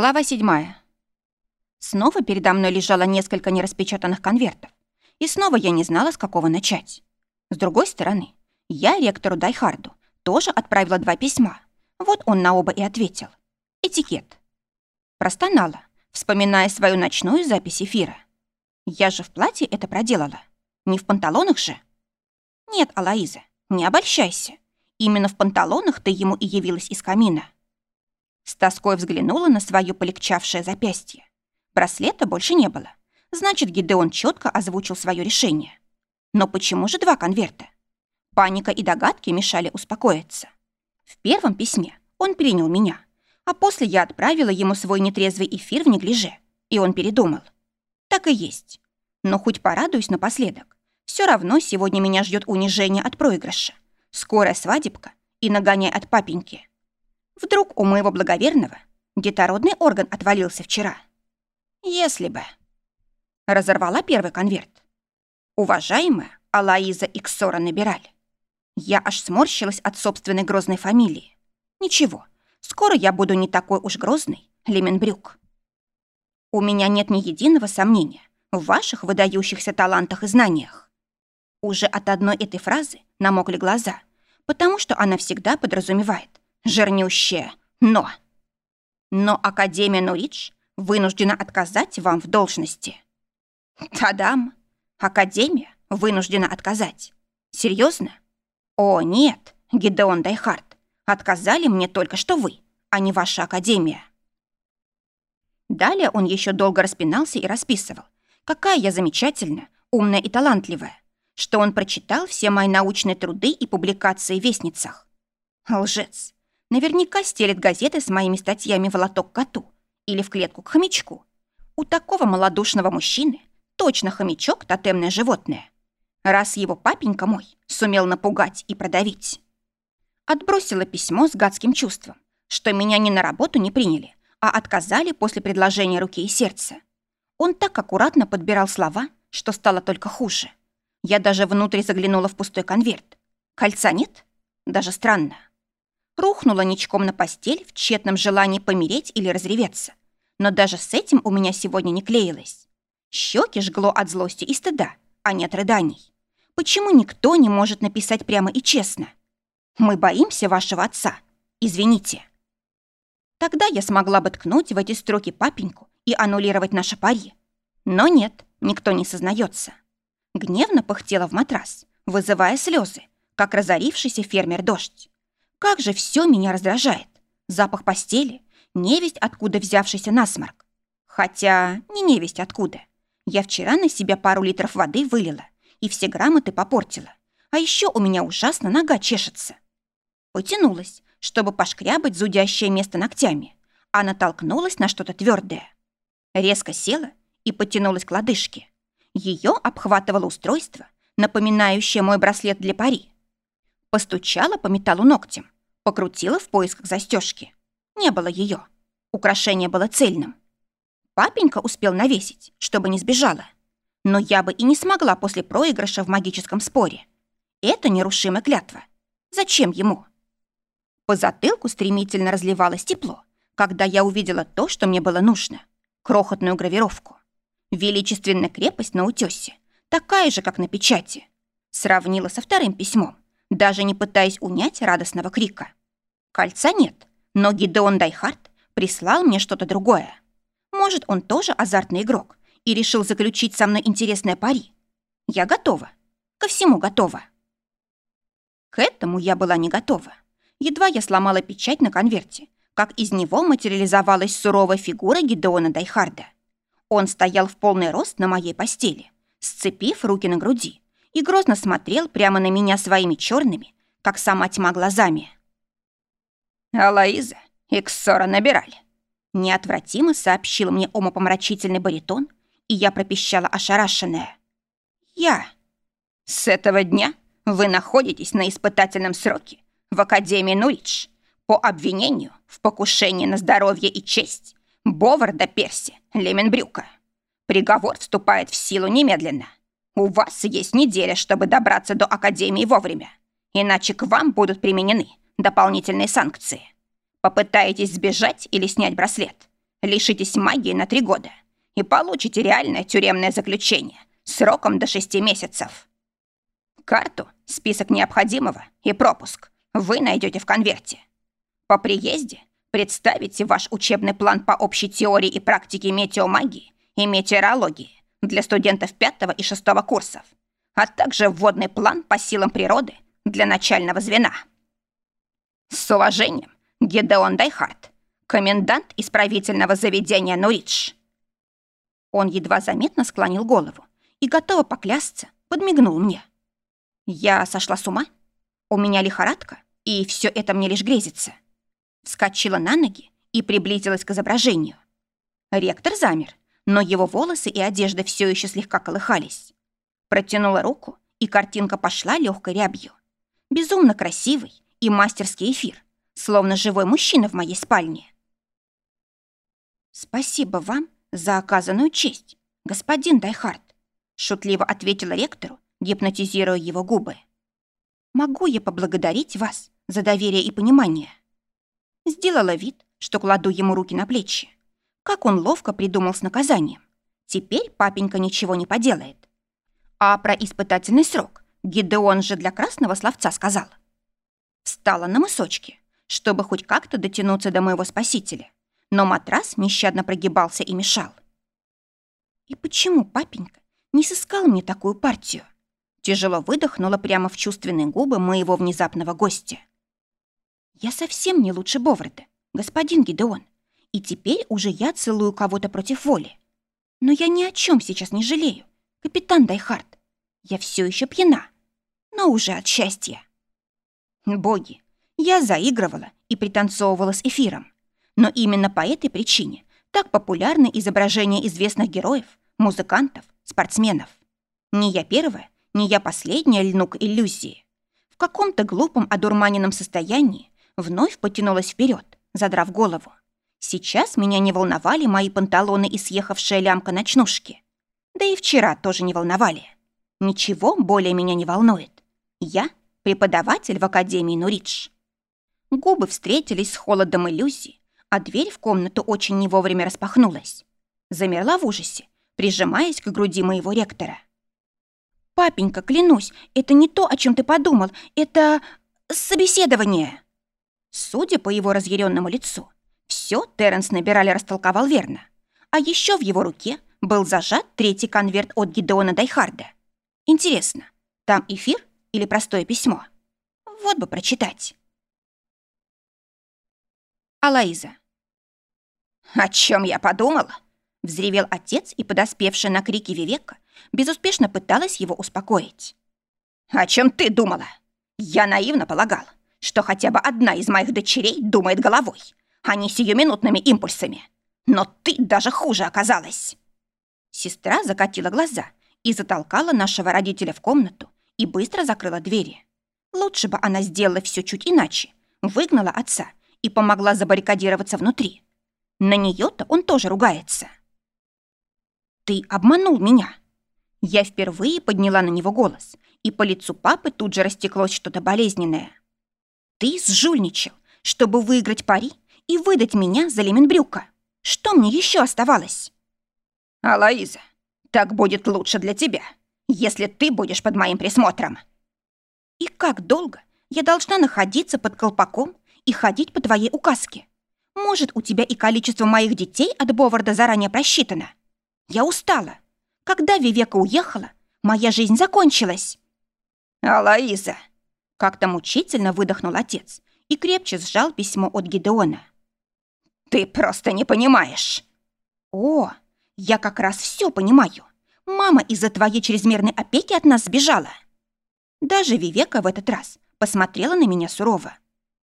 Глава седьмая. Снова передо мной лежало несколько нераспечатанных конвертов. И снова я не знала, с какого начать. С другой стороны, я ректору Дайхарду тоже отправила два письма. Вот он на оба и ответил. Этикет. Простонала, вспоминая свою ночную запись эфира. Я же в платье это проделала. Не в панталонах же. Нет, Алаиза, не обольщайся. Именно в панталонах ты ему и явилась из камина. С тоской взглянула на свое полегчавшее запястье. Браслета больше не было. Значит, Гидеон четко озвучил свое решение. Но почему же два конверта? Паника и догадки мешали успокоиться. В первом письме он принял меня, а после я отправила ему свой нетрезвый эфир в неглиже, и он передумал. Так и есть. Но хоть порадуюсь напоследок. Все равно сегодня меня ждет унижение от проигрыша, скорая свадебка и нагоняй от папеньки. Вдруг у моего благоверного детородный орган отвалился вчера. Если бы. Разорвала первый конверт. Уважаемая Алаиза Иксора Набираль. Я аж сморщилась от собственной грозной фамилии. Ничего, скоро я буду не такой уж грозный, Леменбрюк. У меня нет ни единого сомнения в ваших выдающихся талантах и знаниях. Уже от одной этой фразы намокли глаза, потому что она всегда подразумевает жирнющее «но». Но Академия Нуридж вынуждена отказать вам в должности. Тадам! Академия вынуждена отказать. Серьезно? О, нет, Гидеон Дайхард, отказали мне только что вы, а не ваша Академия. Далее он еще долго распинался и расписывал, какая я замечательная, умная и талантливая, что он прочитал все мои научные труды и публикации в вестницах. Лжец. Наверняка стелит газеты с моими статьями в лоток коту или в клетку к хомячку. У такого малодушного мужчины точно хомячок – тотемное животное. Раз его папенька мой сумел напугать и продавить. Отбросила письмо с гадским чувством, что меня ни на работу не приняли, а отказали после предложения руки и сердца. Он так аккуратно подбирал слова, что стало только хуже. Я даже внутрь заглянула в пустой конверт. Кольца нет? Даже странно рухнула ничком на постель в тщетном желании помереть или разреветься. Но даже с этим у меня сегодня не клеилось. Щеки жгло от злости и стыда, а не от рыданий. Почему никто не может написать прямо и честно? Мы боимся вашего отца. Извините. Тогда я смогла бы ткнуть в эти строки папеньку и аннулировать наше пари. Но нет, никто не сознается. Гневно пыхтела в матрас, вызывая слезы, как разорившийся фермер-дождь. Как же все меня раздражает. Запах постели, невесть, откуда взявшийся насморк. Хотя не невесть откуда. Я вчера на себя пару литров воды вылила и все грамоты попортила. А еще у меня ужасно нога чешется. Потянулась, чтобы пошкрябать зудящее место ногтями, а натолкнулась на что-то твердое. Резко села и потянулась к лодыжке. Ее обхватывало устройство, напоминающее мой браслет для пари. Постучала по металлу ногтем, покрутила в поисках застежки. Не было ее. Украшение было цельным. Папенька успел навесить, чтобы не сбежала. Но я бы и не смогла после проигрыша в магическом споре. Это нерушимая клятва. Зачем ему? По затылку стремительно разливалось тепло, когда я увидела то, что мне было нужно. Крохотную гравировку. Величественная крепость на утёсе, такая же, как на печати. Сравнила со вторым письмом даже не пытаясь унять радостного крика. Кольца нет, но Гидеон Дайхард прислал мне что-то другое. Может, он тоже азартный игрок и решил заключить со мной интересное пари. Я готова. Ко всему готова. К этому я была не готова. Едва я сломала печать на конверте, как из него материализовалась суровая фигура Гидеона Дайхарда. Он стоял в полный рост на моей постели, сцепив руки на груди и грозно смотрел прямо на меня своими черными, как сама тьма глазами. «Алаиза, Иксора набирали», — неотвратимо сообщил мне умопомрачительный баритон, и я пропищала ошарашенная. «Я. С этого дня вы находитесь на испытательном сроке в Академии Нуридж по обвинению в покушении на здоровье и честь Боварда Перси Леменбрюка. Приговор вступает в силу немедленно. У вас есть неделя, чтобы добраться до Академии вовремя, иначе к вам будут применены дополнительные санкции. Попытаетесь сбежать или снять браслет, лишитесь магии на три года и получите реальное тюремное заключение сроком до шести месяцев. Карту, список необходимого и пропуск вы найдете в конверте. По приезде представите ваш учебный план по общей теории и практике метеомагии и метеорологии для студентов пятого и шестого курсов, а также вводный план по силам природы для начального звена. С уважением, Гедеон Дайхарт, комендант исправительного заведения Нуридж. Он едва заметно склонил голову и, готова поклясться, подмигнул мне. Я сошла с ума? У меня лихорадка, и все это мне лишь грезится. Вскочила на ноги и приблизилась к изображению. Ректор замер, но его волосы и одежда все еще слегка колыхались. Протянула руку, и картинка пошла легкой рябью. Безумно красивый и мастерский эфир, словно живой мужчина в моей спальне. «Спасибо вам за оказанную честь, господин Дайхард», шутливо ответила ректору, гипнотизируя его губы. «Могу я поблагодарить вас за доверие и понимание?» Сделала вид, что кладу ему руки на плечи. Как он ловко придумал с наказанием. Теперь папенька ничего не поделает. А про испытательный срок Гидеон же для красного словца сказал. Встала на мысочки, чтобы хоть как-то дотянуться до моего спасителя. Но матрас нещадно прогибался и мешал. И почему папенька не сыскал мне такую партию? Тяжело выдохнула прямо в чувственные губы моего внезапного гостя. Я совсем не лучше Боварда, господин Гидеон. И теперь уже я целую кого-то против воли. Но я ни о чем сейчас не жалею, капитан Дайхард. Я все еще пьяна, но уже от счастья. Боги, я заигрывала и пританцовывала с эфиром. Но именно по этой причине так популярны изображения известных героев, музыкантов, спортсменов. Не я первая, не я последняя льну к иллюзии. В каком-то глупом одурманенном состоянии вновь потянулась вперед, задрав голову. Сейчас меня не волновали мои панталоны и съехавшая лямка ночнушки. Да и вчера тоже не волновали. Ничего более меня не волнует. Я преподаватель в Академии Нуридж. Губы встретились с холодом иллюзии, а дверь в комнату очень не вовремя распахнулась. Замерла в ужасе, прижимаясь к груди моего ректора. «Папенька, клянусь, это не то, о чем ты подумал. Это собеседование». Судя по его разъяренному лицу, все Терренс набирали растолковал верно. А еще в его руке был зажат третий конверт от Гидеона Дайхарда. Интересно, там эфир или простое письмо? Вот бы прочитать. Алаиза. «О чем я подумала?» — взревел отец и, подоспевшая на крики Вивека, безуспешно пыталась его успокоить. «О чем ты думала? Я наивно полагал, что хотя бы одна из моих дочерей думает головой, а не сиюминутными импульсами. Но ты даже хуже оказалась!» Сестра закатила глаза и затолкала нашего родителя в комнату и быстро закрыла двери. Лучше бы она сделала все чуть иначе, выгнала отца и помогла забаррикадироваться внутри. На нее-то он тоже ругается. «Ты обманул меня!» Я впервые подняла на него голос, и по лицу папы тут же растеклось что-то болезненное. «Ты сжульничал, чтобы выиграть пари и выдать меня за Леменбрюка. Что мне еще оставалось?» «Алаиза, так будет лучше для тебя, если ты будешь под моим присмотром». «И как долго я должна находиться под колпаком и ходить по твоей указке? Может, у тебя и количество моих детей от Боварда заранее просчитано? Я устала. Когда Вивека уехала, моя жизнь закончилась». «Алаиза!» Как-то мучительно выдохнул отец и крепче сжал письмо от Гидеона. Ты просто не понимаешь. О, я как раз все понимаю. Мама из-за твоей чрезмерной опеки от нас сбежала. Даже Вивека в этот раз посмотрела на меня сурово.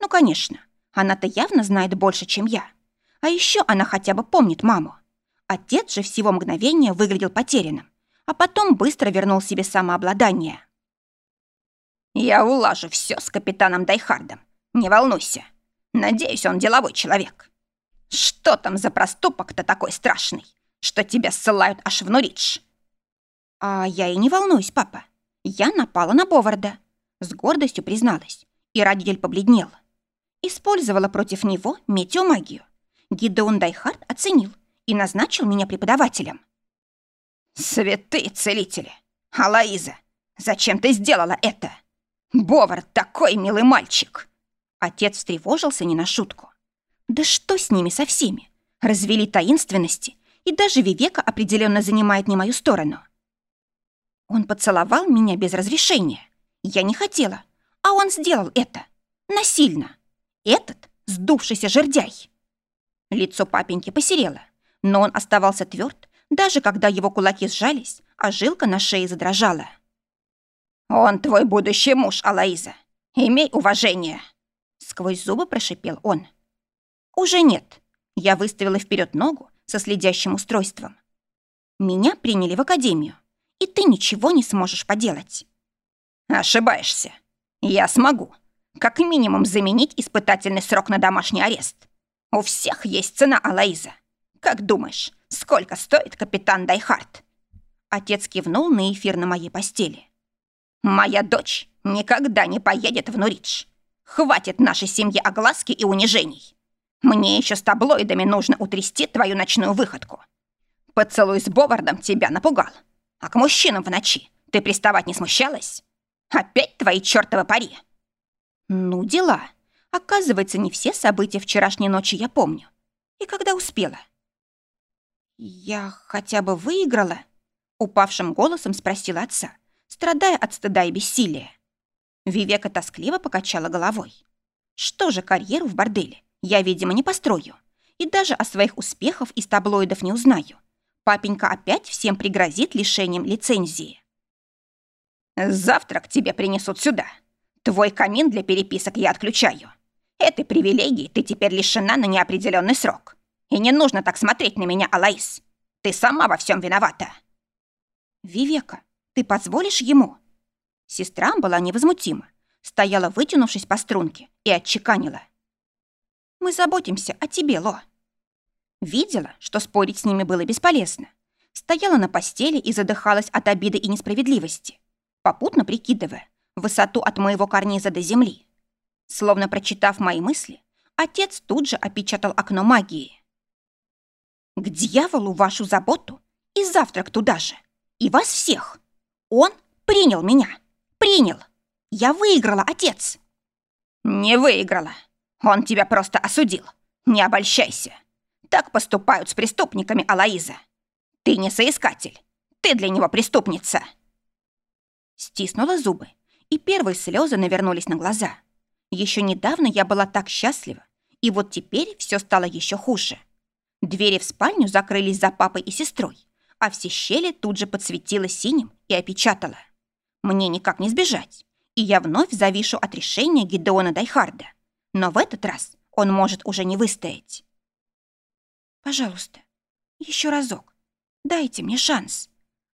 Ну, конечно, она-то явно знает больше, чем я. А еще она хотя бы помнит маму. Отец же всего мгновения выглядел потерянным, а потом быстро вернул себе самообладание. «Я улажу все с капитаном Дайхардом. Не волнуйся. Надеюсь, он деловой человек. Что там за проступок-то такой страшный, что тебя ссылают аж в Нуридж? А я и не волнуюсь, папа. Я напала на Боварда. С гордостью призналась. И родитель побледнел. Использовала против него метеомагию. Гидеон Дайхард оценил и назначил меня преподавателем. «Святые целители! Алаиза, зачем ты сделала это? Бовар такой милый мальчик!» Отец встревожился не на шутку. «Да что с ними со всеми? Развели таинственности, и даже Вивека определенно занимает не мою сторону». Он поцеловал меня без разрешения. Я не хотела, а он сделал это. Насильно. Этот сдувшийся жердяй. Лицо папеньки посерело, но он оставался тверд, даже когда его кулаки сжались, а жилка на шее задрожала. «Он твой будущий муж, Алаиза. Имей уважение!» Сквозь зубы прошипел он. «Уже нет». Я выставила вперед ногу со следящим устройством. Меня приняли в академию, и ты ничего не сможешь поделать. Ошибаешься. Я смогу. Как минимум заменить испытательный срок на домашний арест. У всех есть цена, Алаиза. Как думаешь, сколько стоит капитан Дайхард?» Отец кивнул на эфир на моей постели. «Моя дочь никогда не поедет в Нуридж. Хватит нашей семье огласки и унижений. Мне еще с таблоидами нужно утрясти твою ночную выходку. Поцелуй с Бовардом тебя напугал. А к мужчинам в ночи ты приставать не смущалась? Опять твои чертовы пари?» «Ну, дела. Оказывается, не все события вчерашней ночи я помню. И когда успела?» «Я хотя бы выиграла?» Упавшим голосом спросила отца, страдая от стыда и бессилия. Вивека тоскливо покачала головой. «Что же карьеру в борделе я, видимо, не построю. И даже о своих успехах из таблоидов не узнаю. Папенька опять всем пригрозит лишением лицензии». «Завтрак тебе принесут сюда. Твой камин для переписок я отключаю. Этой привилегии ты теперь лишена на неопределенный срок. И не нужно так смотреть на меня, Алаис. Ты сама во всем виновата». «Вивека, ты позволишь ему?» Сестра была невозмутима, стояла, вытянувшись по струнке, и отчеканила. «Мы заботимся о тебе, Ло». Видела, что спорить с ними было бесполезно. Стояла на постели и задыхалась от обиды и несправедливости, попутно прикидывая высоту от моего карниза до земли. Словно прочитав мои мысли, отец тут же опечатал окно магии. «К дьяволу вашу заботу и завтрак туда же, и вас всех! Он принял меня, принял! Я выиграла, отец!» «Не выиграла! Он тебя просто осудил! Не обольщайся! Так поступают с преступниками, Алаиза! Ты не соискатель, ты для него преступница!» Стиснула зубы, и первые слезы навернулись на глаза. Еще недавно я была так счастлива, и вот теперь все стало еще хуже. Двери в спальню закрылись за папой и сестрой, а все щели тут же подсветило синим и опечатало. Мне никак не сбежать, и я вновь завишу от решения Гидеона Дайхарда. Но в этот раз он может уже не выстоять. «Пожалуйста, еще разок, дайте мне шанс»,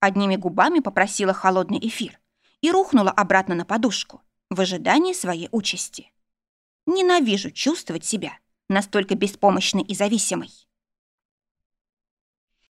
одними губами попросила холодный эфир и рухнула обратно на подушку в ожидании своей участи. Ненавижу чувствовать себя настолько беспомощной и зависимой.